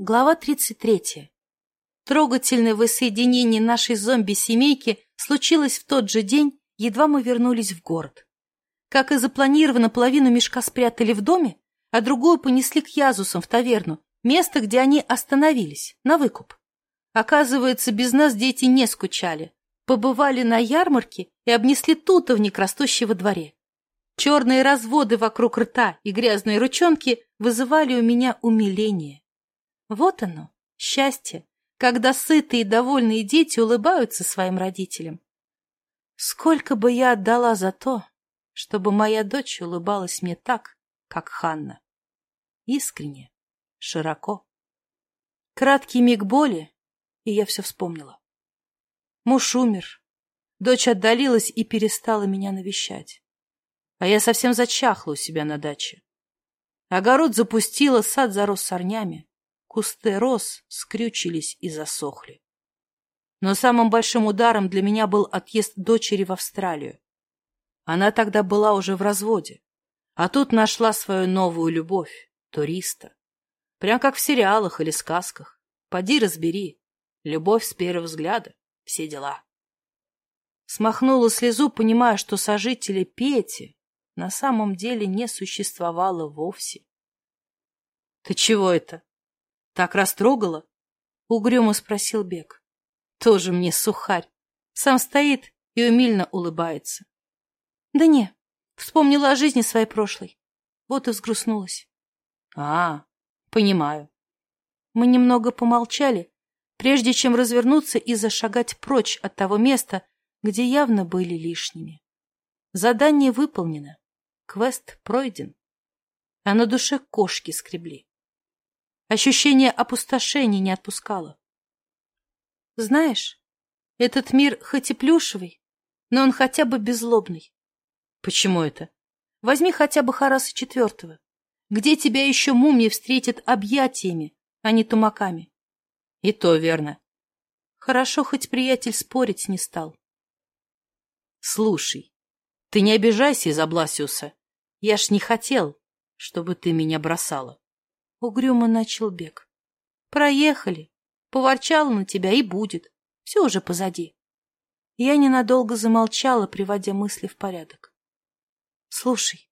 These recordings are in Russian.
Глава 33. Трогательное воссоединение нашей зомби-семейки случилось в тот же день, едва мы вернулись в город. Как и запланировано, половину мешка спрятали в доме, а другую понесли к Язусам в таверну, место, где они остановились, на выкуп. Оказывается, без нас дети не скучали. Побывали на ярмарке и обнесли тутовник, растущего дворе. Черные разводы вокруг рта и грязные ручонки вызывали у меня умиление. Вот оно, счастье, когда сытые и довольные дети улыбаются своим родителям. Сколько бы я отдала за то, чтобы моя дочь улыбалась мне так, как Ханна. Искренне, широко. Краткий миг боли, и я все вспомнила. Муж умер, дочь отдалилась и перестала меня навещать. А я совсем зачахла у себя на даче. Огород запустила, сад зарос сорнями кусты роз скрючились и засохли. Но самым большим ударом для меня был отъезд дочери в Австралию. Она тогда была уже в разводе, а тут нашла свою новую любовь, туриста. Прям как в сериалах или сказках. Поди разбери. Любовь с первого взгляда. Все дела. Смахнула слезу, понимая, что сожителя Пети на самом деле не существовало вовсе. — Ты чего это? Так растрогало? Угрюмо спросил Бек. Тоже мне сухарь. Сам стоит и умильно улыбается. Да не, вспомнила о жизни своей прошлой. Вот и взгрустнулась. А, понимаю. Мы немного помолчали, прежде чем развернуться и зашагать прочь от того места, где явно были лишними. Задание выполнено, квест пройден, а на душе кошки скребли. Ощущение опустошения не отпускало. Знаешь, этот мир хоть и плюшевый, но он хотя бы беззлобный. Почему это? Возьми хотя бы Хараса четвертого. Где тебя еще мумия встретит объятиями, а не тумаками? И то верно. Хорошо, хоть приятель спорить не стал. Слушай, ты не обижайся из-за Бласиуса. Я ж не хотел, чтобы ты меня бросала. Угрюмо начал бег. «Проехали. Поворчал на тебя и будет. Все уже позади». Я ненадолго замолчала, приводя мысли в порядок. «Слушай,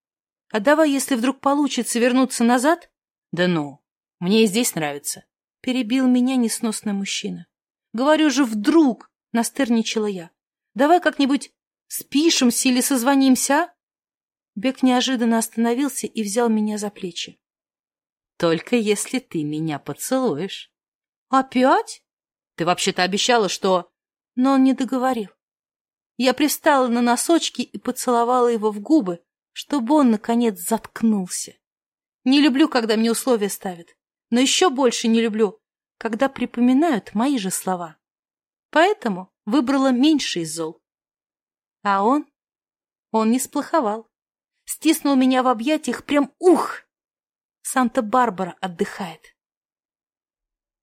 а давай, если вдруг получится вернуться назад...» «Да ну, мне и здесь нравится», — перебил меня несносный мужчина. «Говорю же, вдруг!» — настырничала я. «Давай как-нибудь спишемся или созвонимся, а?» Бек неожиданно остановился и взял меня за плечи. Только если ты меня поцелуешь. Опять? Ты вообще-то обещала, что... Но он не договорил. Я пристала на носочки и поцеловала его в губы, чтобы он, наконец, заткнулся. Не люблю, когда мне условия ставят, но еще больше не люблю, когда припоминают мои же слова. Поэтому выбрала меньший из зол. А он? Он не сплоховал. Стиснул меня в объятиях прям ух! Санта-Барбара отдыхает.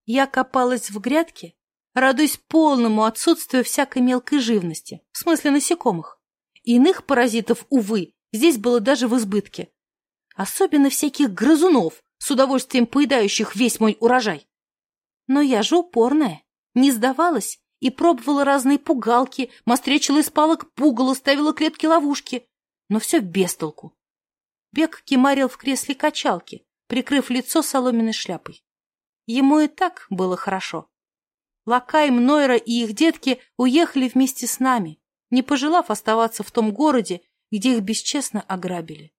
Я копалась в грядке, радуясь полному отсутствию всякой мелкой живности, в смысле насекомых. Иных паразитов, увы, здесь было даже в избытке. Особенно всяких грызунов, с удовольствием поедающих весь мой урожай. Но я же упорная, не сдавалась и пробовала разные пугалки, мостречила из палок пугало, ставила клетки-ловушки. Но все без толку. Бег кемарил в кресле качалки, прикрыв лицо соломенной шляпой. Ему и так было хорошо. Лакай, Мнойра и их детки уехали вместе с нами, не пожелав оставаться в том городе, где их бесчестно ограбили.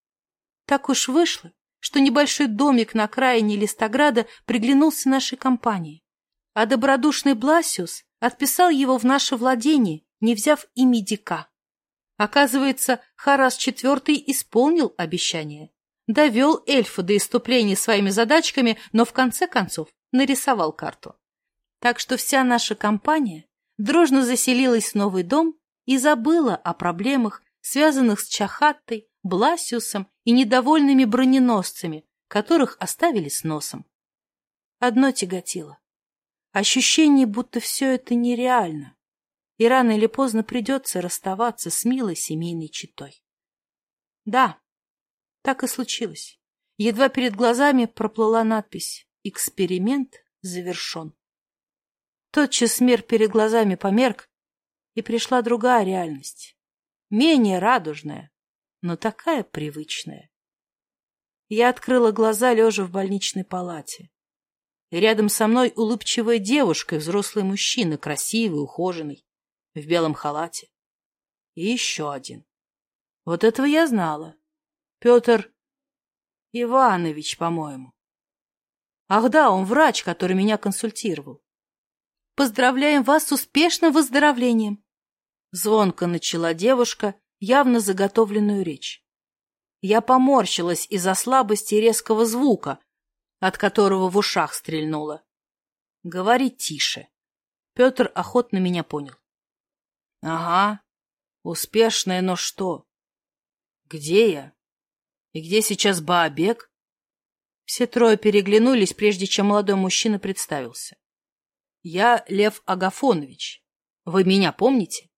Так уж вышло, что небольшой домик на окраине Листограда приглянулся нашей компании, а добродушный Бласиус отписал его в наше владение, не взяв и медика. Оказывается, Харас IV исполнил обещание довел эльфа до иступления своими задачками, но в конце концов нарисовал карту. Так что вся наша компания дружно заселилась в новый дом и забыла о проблемах, связанных с Чахаттой, Бласиусом и недовольными броненосцами, которых оставили с носом. Одно тяготило. Ощущение, будто все это нереально, и рано или поздно придется расставаться с милой семейной читой. Да, Так и случилось. Едва перед глазами проплыла надпись «Эксперимент завершен». Тотчас мир перед глазами померк, и пришла другая реальность. Менее радужная, но такая привычная. Я открыла глаза, лежа в больничной палате. И рядом со мной улыбчивая девушка и взрослый мужчина, красивый, ухоженный, в белом халате. И еще один. Вот этого я знала. Петр Иванович, по-моему. Ах да, он врач, который меня консультировал. Поздравляем вас с успешным выздоровлением. Звонко начала девушка явно заготовленную речь. Я поморщилась из-за слабости резкого звука, от которого в ушах стрельнуло. Говори тише. Петр охотно меня понял. Ага, успешная, но что? Где я? И где сейчас Баобек? Все трое переглянулись, прежде чем молодой мужчина представился. Я Лев Агафонович. Вы меня помните?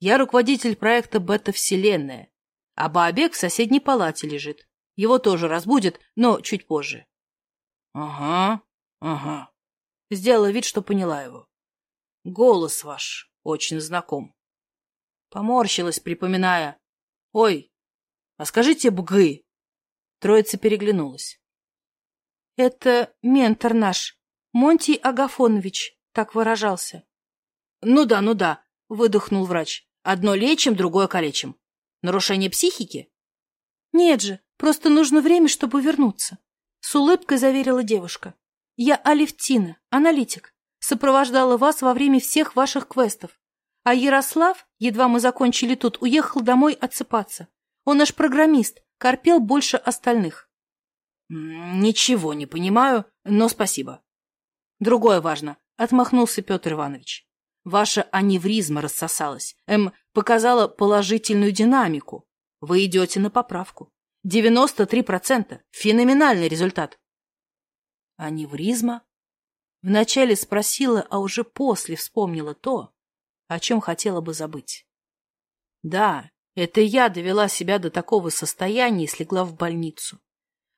Я руководитель проекта «Бета-вселенная», а Баобек в соседней палате лежит. Его тоже разбудят, но чуть позже. — Ага, ага. Сделала вид, что поняла его. Голос ваш очень знаком. Поморщилась, припоминая. — Ой, а А скажите, бгы!» Троица переглянулась. «Это ментор наш, Монтий Агафонович, так выражался». «Ну да, ну да», — выдохнул врач. «Одно лечим, другое калечим. Нарушение психики?» «Нет же, просто нужно время, чтобы вернуться», — с улыбкой заверила девушка. «Я Алевтина, аналитик, сопровождала вас во время всех ваших квестов. А Ярослав, едва мы закончили тут, уехал домой отсыпаться. Он наш программист, корпел больше остальных. «Ничего не понимаю, но спасибо». «Другое важно», — отмахнулся Петр Иванович. «Ваша аневризма рассосалась. М. Эм, показала положительную динамику. Вы идете на поправку. 93%. Феноменальный результат». «Аневризма?» Вначале спросила, а уже после вспомнила то, о чем хотела бы забыть. Да, это я довела себя до такого состояния и слегла в больницу.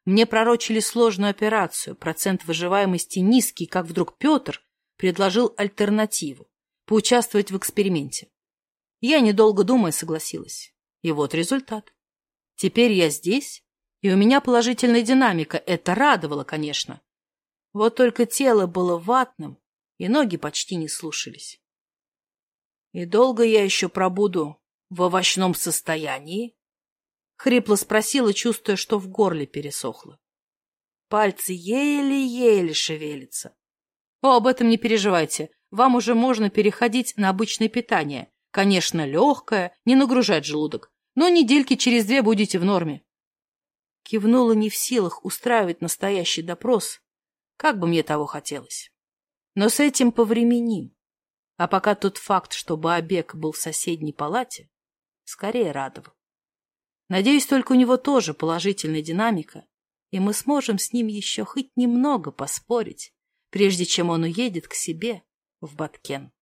Мне пророчили сложную операцию, процент выживаемости низкий, как вдруг Петр предложил альтернативу – поучаствовать в эксперименте. Я, недолго думая, согласилась. И вот результат. Теперь я здесь, и у меня положительная динамика. Это радовало, конечно. Вот только тело было ватным, и ноги почти не слушались. И долго я еще пробуду в овощном состоянии? Хрипло спросила, чувствуя, что в горле пересохло. Пальцы еле-еле шевелятся. О, об этом не переживайте. Вам уже можно переходить на обычное питание. Конечно, легкое, не нагружать желудок но недельки через две будете в норме. Кивнула не в силах устраивать настоящий допрос, как бы мне того хотелось. Но с этим повременим. А пока тот факт, что Баобек был в соседней палате, скорее радовал. Надеюсь, только у него тоже положительная динамика, и мы сможем с ним еще хоть немного поспорить, прежде чем он уедет к себе в Баткен.